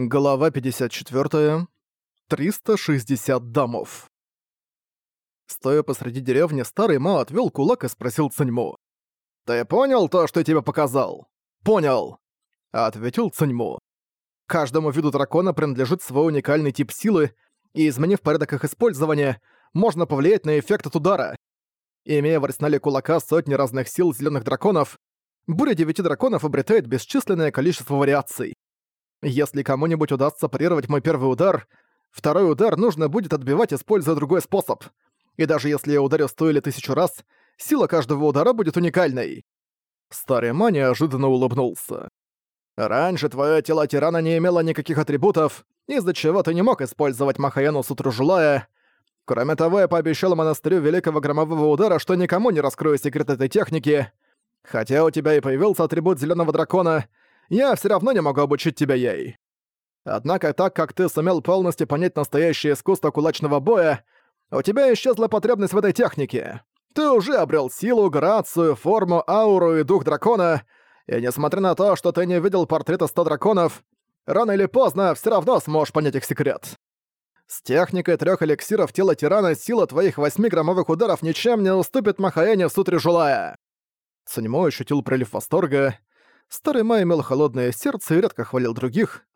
Глава 54. 360 домов. Стоя посреди деревни, старый Ма отвел кулак и спросил Циньму. «Ты понял то, что я тебе показал?» «Понял», — ответил Циньму. «Каждому виду дракона принадлежит свой уникальный тип силы, и, изменив порядок их использования, можно повлиять на эффект от удара. Имея в арсенале кулака сотни разных сил зеленых драконов, буря девяти драконов обретает бесчисленное количество вариаций. Если кому-нибудь удастся парировать мой первый удар, второй удар нужно будет отбивать, используя другой способ. И даже если я ударю сто или тысячу раз, сила каждого удара будет уникальной. Старый Ма неожиданно улыбнулся. Раньше твое тело тирана не имело никаких атрибутов, из-за чего ты не мог использовать Махаяну Сутру Жулая. Кроме того, я пообещал монастырю Великого Громового Удара, что никому не раскрою секрет этой техники. Хотя у тебя и появился атрибут Зеленого Дракона, я все равно не могу обучить тебя ей. Однако так как ты сумел полностью понять настоящее искусство кулачного боя, у тебя исчезла потребность в этой технике. Ты уже обрел силу, грацию, форму, ауру и дух дракона, и несмотря на то, что ты не видел портрета 100 драконов, рано или поздно все равно сможешь понять их секрет. С техникой трех эликсиров тела тирана сила твоих 8-граммовых ударов ничем не уступит Махаяне в сутре Жулая. Санимо ощутил прилив восторга, Старый Май имел холодное сердце и редко хвалил других,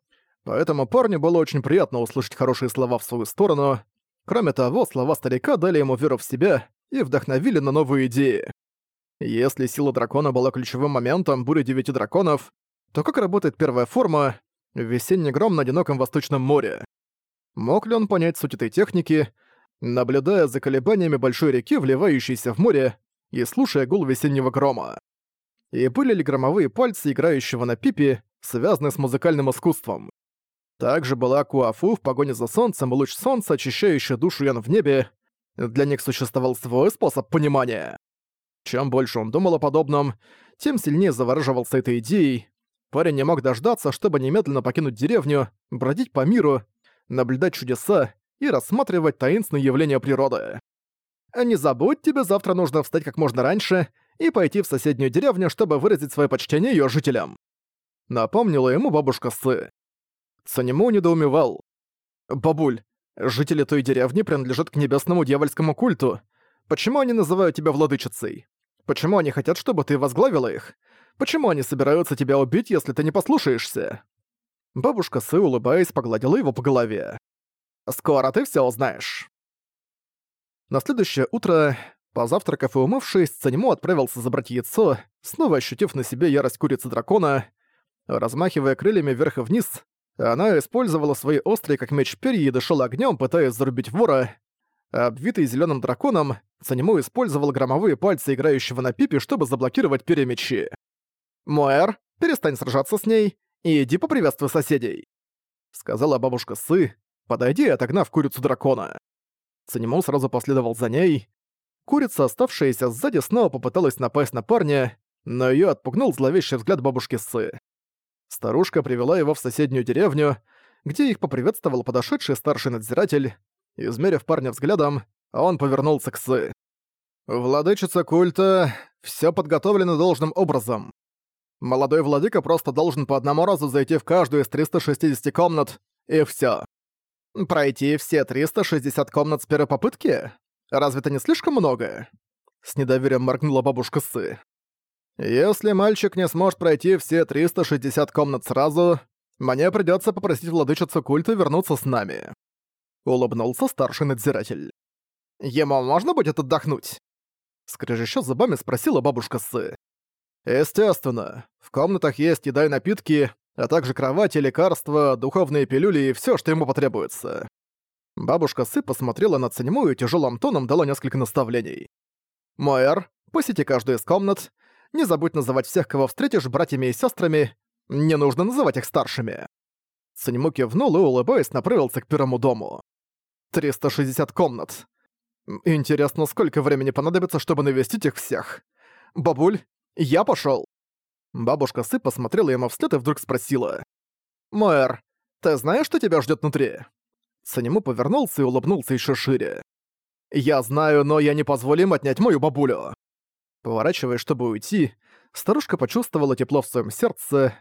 поэтому парню было очень приятно услышать хорошие слова в свою сторону. Кроме того, слова старика дали ему веру в себя и вдохновили на новые идеи. Если сила дракона была ключевым моментом бури девяти драконов, то как работает первая форма — весенний гром на одиноком Восточном море? Мог ли он понять суть этой техники, наблюдая за колебаниями большой реки, вливающейся в море, и слушая гул весеннего грома? И были ли громовые пальцы играющего на пипе, связаны с музыкальным искусством. Также была Куафу в погоне за солнцем и луч солнца, очищающий душу Ян в небе. Для них существовал свой способ понимания. Чем больше он думал о подобном, тем сильнее завораживался этой идеей. Парень не мог дождаться, чтобы немедленно покинуть деревню, бродить по миру, наблюдать чудеса и рассматривать таинственные явления природы. «Не забудь, тебе завтра нужно встать как можно раньше и пойти в соседнюю деревню, чтобы выразить свое почтение ее жителям. Напомнила ему бабушка Сы. Санему недоумевал. «Бабуль, жители той деревни принадлежат к небесному дьявольскому культу. Почему они называют тебя владычицей? Почему они хотят, чтобы ты возглавила их? Почему они собираются тебя убить, если ты не послушаешься?» Бабушка Сы, улыбаясь, погладила его по голове. «Скоро ты все узнаешь». На следующее утро Позавтракав и умывшись, Цанему отправился забрать яйцо, снова ощутив на себе ярость курицы дракона. Размахивая крыльями вверх и вниз, она использовала свои острые как меч перья и дышала огнем, пытаясь зарубить вора. Обвитый зеленым драконом, Цанему использовал громовые пальцы играющего на пипе, чтобы заблокировать перья мечи. «Моэр, перестань сражаться с ней и иди поприветствуй соседей», — сказала бабушка Сы, подойди и отогнав курицу дракона. Цанему сразу последовал за ней. Курица, оставшаяся сзади, снова попыталась напасть на парня, но её отпугнул зловещий взгляд бабушки Сы. Старушка привела его в соседнюю деревню, где их поприветствовал подошедший старший надзиратель. Измерив парня взглядом, он повернулся к Сы. «Владычица культа, всё подготовлено должным образом. Молодой владыка просто должен по одному разу зайти в каждую из 360 комнат, и всё. Пройти все 360 комнат с первой попытки? Разве это не слишком много?» С недоверием моргнула бабушка Сы. «Если мальчик не сможет пройти все 360 комнат сразу, мне придётся попросить владычицу культа вернуться с нами». Улыбнулся старший надзиратель. «Ему можно будет отдохнуть?» Скрежеща зубами спросила бабушка Сы. «Естественно. В комнатах есть еда и напитки, а также кровати, лекарства, духовные пилюли и всё, что ему потребуется. Бабушка Сы посмотрела на Циньму и тяжелым тоном дала несколько наставлений. «Моэр, посети каждую из комнат. Не забудь называть всех, кого встретишь, братьями и сестрами. Не нужно называть их старшими». Циньму кивнул и, улыбаясь, направился к первому дому. 360 комнат. Интересно, сколько времени понадобится, чтобы навестить их всех? Бабуль, я пошёл. Бабушка Сы посмотрела ему вслед и вдруг спросила. «Мэр, ты знаешь, что тебя ждёт внутри?» Санему повернулся и улыбнулся еще шире. «Я знаю, но я не позволю им отнять мою бабулю!» Поворачиваясь, чтобы уйти, старушка почувствовала тепло в своем сердце.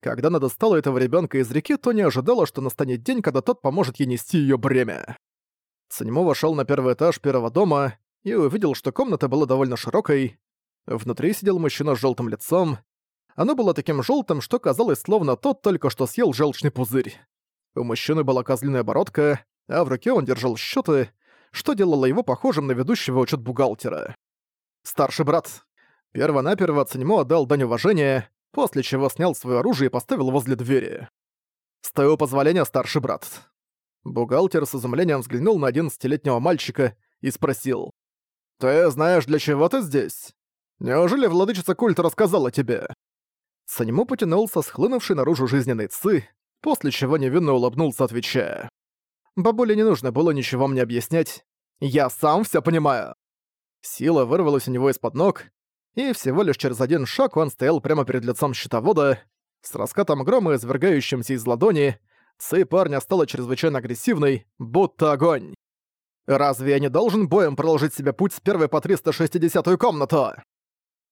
Когда она достала этого ребенка из реки, то не ожидала, что настанет день, когда тот поможет ей нести ее бремя. Саньмо вошел на первый этаж первого дома и увидел, что комната была довольно широкой. Внутри сидел мужчина с желтым лицом. Оно было таким желтым, что казалось, словно тот только что съел желчный пузырь. У мужчины была козлиная бородка, а в руке он держал счеты, что делало его похожим на ведущего учет бухгалтера. Старший брат. Первонаперво Циньмо отдал дань уважения, после чего снял свое оружие и поставил возле двери. «С твоего позволения, старший брат». Бухгалтер с изумлением взглянул на одиннадцатилетнего мальчика и спросил. «Ты знаешь, для чего ты здесь? Неужели владычица культа рассказала тебе?» Санему потянулся с хлынувшей наружу жизненной ци, после чего невинно улыбнулся, отвечая. «Бабуле не нужно было ничего мне объяснять. Я сам все понимаю». Сила вырвалась у него из-под ног, и всего лишь через один шаг он стоял прямо перед лицом щитовода, с раскатом грома, извергающимся из ладони, ци парня стала чрезвычайно агрессивной, будто огонь. «Разве я не должен боем проложить себе путь с первой по 360-ю комнату?»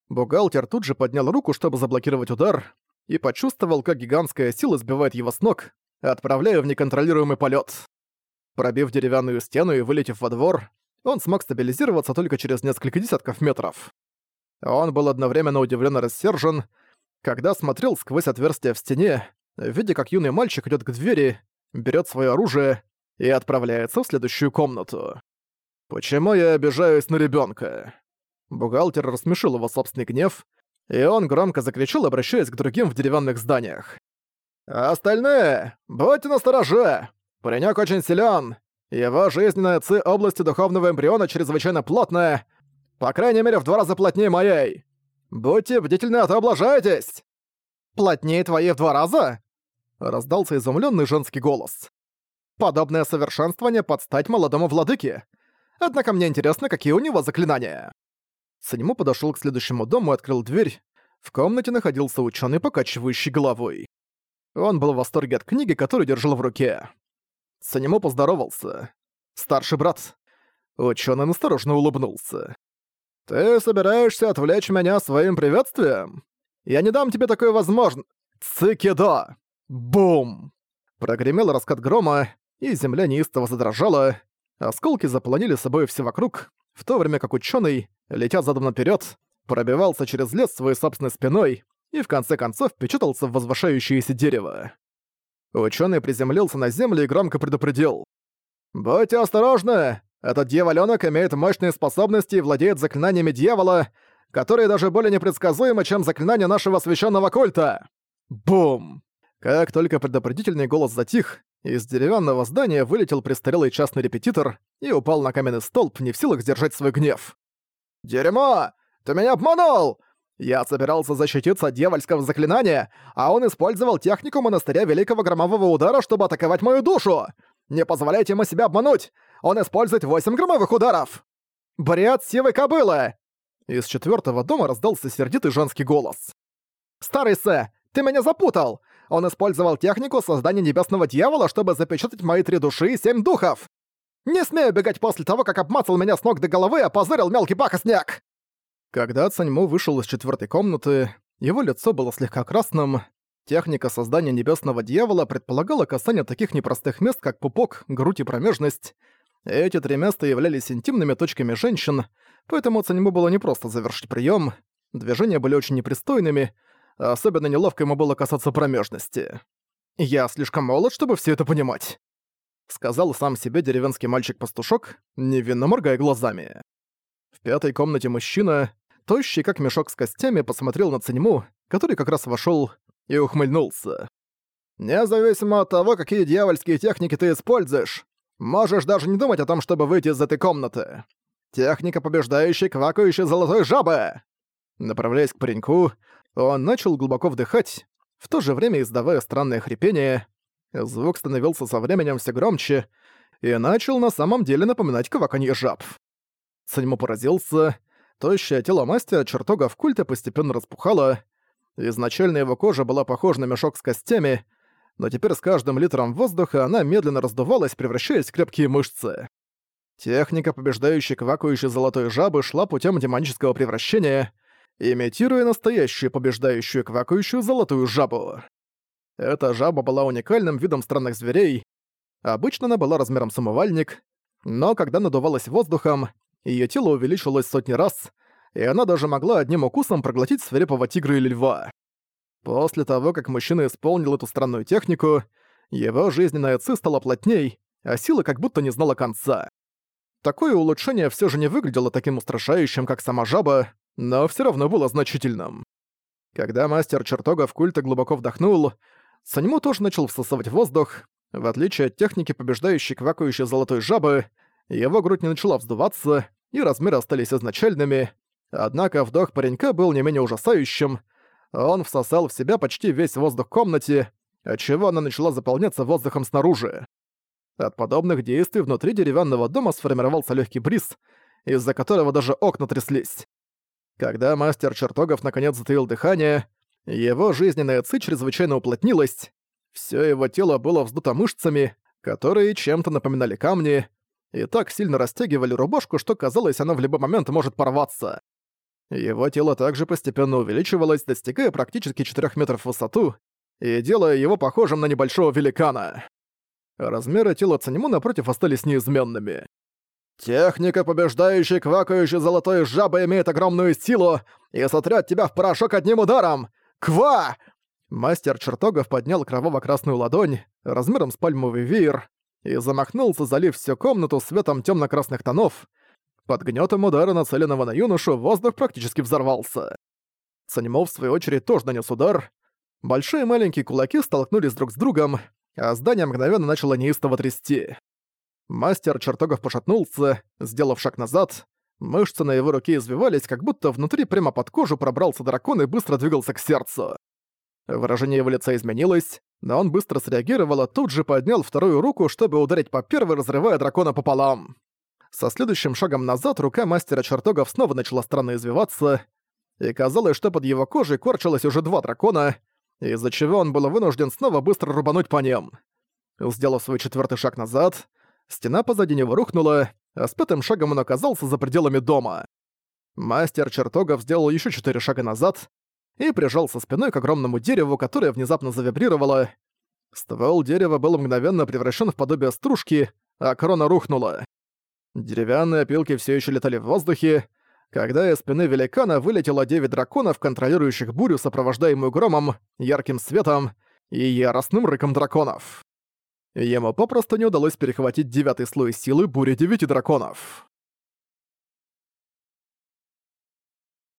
Бухгалтер тут же поднял руку, чтобы заблокировать удар, и почувствовал, как гигантская сила сбивает его с ног, отправляя в неконтролируемый полет. Пробив деревянную стену и вылетев во двор, он смог стабилизироваться только через несколько десятков метров. Он был одновременно удивлен и рассержен, когда смотрел сквозь отверстие в стене, видя, как юный мальчик идет к двери, берет свое оружие и отправляется в следующую комнату. «Почему я обижаюсь на ребенка? Бухгалтер рассмешил его собственный гнев, и он громко закричал, обращаясь к другим в деревянных зданиях. «Остальные! Будьте настороже! Паренёк очень силен. Его жизненная ци области духовного эмбриона чрезвычайно плотная, по крайней мере, в два раза плотнее моей. Будьте бдительны, а то облажаетесь!» «Плотнее твоей в два раза?» Раздался изумленный женский голос. «Подобное совершенствование под стать молодому владыке. Однако мне интересно, какие у него заклинания». Санему подошел к следующему дому и открыл дверь. В комнате находился ученый, покачивающий головой. Он был в восторге от книги, которую держал в руке. Санему поздоровался. «Старший брат». Ученый осторожно улыбнулся. «Ты собираешься отвлечь меня своим приветствием? Я не дам тебе такой возможность. Цикидо! Бум!» Прогремел раскат грома, и земля неистово задрожала. Осколки заполонили собой все вокруг, в то время как ученый, летя задом наперед, пробивался через лес своей собственной спиной и в конце концов впечатался в возвышающееся дерево. Ученый приземлился на землю и громко предупредил. «Будьте осторожны! Этот дьяволёнок имеет мощные способности и владеет заклинаниями дьявола, которые даже более непредсказуемы, чем заклинания нашего священного культа. Бум! Как только предупредительный голос затих, из деревянного здания вылетел престарелый частный репетитор и упал на каменный столб, не в силах сдержать свой гнев. «Дерьмо! Ты меня обманул! Я собирался защититься от дьявольского заклинания, а он использовал технику монастыря Великого Громового Удара, чтобы атаковать мою душу! Не позволяйте ему себя обмануть! Он использует 8 громовых ударов! Бред сивой кобылы!» Из четвертого дома раздался сердитый женский голос. «Старый Сэ, ты меня запутал! Он использовал технику создания небесного дьявола, чтобы запечатать мои три души и семь духов! Не смею бегать после того, как обмацал меня с ног до головы и опозорил мелкий пакостняк!» Когда Цаньму вышел из четвертой комнаты, его лицо было слегка красным, Техника создания небесного дьявола предполагала касание таких непростых мест, как пупок, грудь и промежность. Эти три места являлись интимными точками женщин, поэтому Цаньму было непросто завершить прием. Движения были очень непристойными, особенно неловко ему было касаться промежности. «Я слишком молод, чтобы все это понимать», — сказал сам себе деревенский мальчик-пастушок, невинно моргая глазами. В пятой комнате мужчина, тощий как мешок с костями, посмотрел на Циньму, который как раз вошел и ухмыльнулся. «Независимо от того, какие дьявольские техники ты используешь, можешь даже не думать о том, чтобы выйти из этой комнаты. Техника побеждающей квакающей золотой жабы!» Направляясь к пареньку, он начал глубоко вдыхать, в то же время издавая странное хрипение. Звук становился со временем все громче и начал на самом деле напоминать кваканье жаб. Саньму поразился. Тощее тело мастера чертога в культе постепенно распухало, Изначально его кожа была похожа на мешок с костями, но теперь с каждым литром воздуха она медленно раздувалась, превращаясь в крепкие мышцы. Техника, побеждающей квакающей золотой жабы, шла путем демонического превращения, имитируя настоящую побеждающую квакающую золотую жабу. Эта жаба была уникальным видом странных зверей. Обычно она была размером с умывальник, но когда надувалась воздухом, ее тело увеличилось сотни раз, и она даже могла одним укусом проглотить свирепого тигра или льва. После того, как мужчина исполнил эту странную технику, его жизненная ци стала плотней, а сила как будто не знала конца. Такое улучшение все же не выглядело таким устрашающим, как сама жаба, но все равно было значительным. Когда мастер чертогов культа глубоко вдохнул, Санему тоже начал всасывать воздух. В отличие от техники, побеждающей квакающей золотой жабы, его грудь не начала вздуваться, и размеры остались изначальными, однако вдох паренька был не менее ужасающим. Он всосал в себя почти весь воздух в комнате, отчего она начала заполняться воздухом снаружи. От подобных действий внутри деревянного дома сформировался легкий бриз, из-за которого даже окна тряслись. Когда мастер чертогов наконец затаил дыхание, его жизненная ци чрезвычайно уплотнилась, все его тело было вздуто мышцами, которые чем-то напоминали камни, и так сильно растягивали рубашку, что казалось, она в любой момент может порваться. Его тело также постепенно увеличивалось, достигая практически 4 метров в высоту, и делая его похожим на небольшого великана. Размеры тела Цанему напротив остались неизменными. «Техника, побеждающая квакающей золотой жабы, имеет огромную силу и сотрет тебя в порошок одним ударом! Ква!» Мастер чертогов поднял кроваво-красную ладонь, размером с пальмовый веер, и замахнулся, залив всю комнату светом темно-красных тонов. Под гнетом удара, нацеленного на юношу, воздух практически взорвался. Санимов, в свою очередь, тоже нанес удар. Большие и маленькие кулаки столкнулись друг с другом, а здание мгновенно начало неистово трясти. Мастер чертогов пошатнулся, сделав шаг назад. Мышцы на его руке извивались, как будто внутри прямо под кожу пробрался дракон и быстро двигался к сердцу. Выражение его лица изменилось, но он быстро среагировал, а тут же поднял вторую руку, чтобы ударить по первой, разрывая дракона пополам. Со следующим шагом назад рука мастера чертогов снова начала странно извиваться, и казалось, что под его кожей корчилось уже два дракона, из-за чего он был вынужден снова быстро рубануть по ним. Сделав свой четвертый шаг назад, стена позади него рухнула, а с пятым шагом он оказался за пределами дома. Мастер чертогов сделал еще четыре шага назад и прижался спиной к огромному дереву, которое внезапно завибрировало. Ствол дерева был мгновенно превращен в подобие стружки, а крона рухнула. Деревянные опилки все еще летали в воздухе, когда из спины великана вылетело девять драконов, контролирующих бурю, сопровождаемую громом, ярким светом и яростным рыком драконов. Ему попросту не удалось перехватить девятый слой силы бури девяти драконов.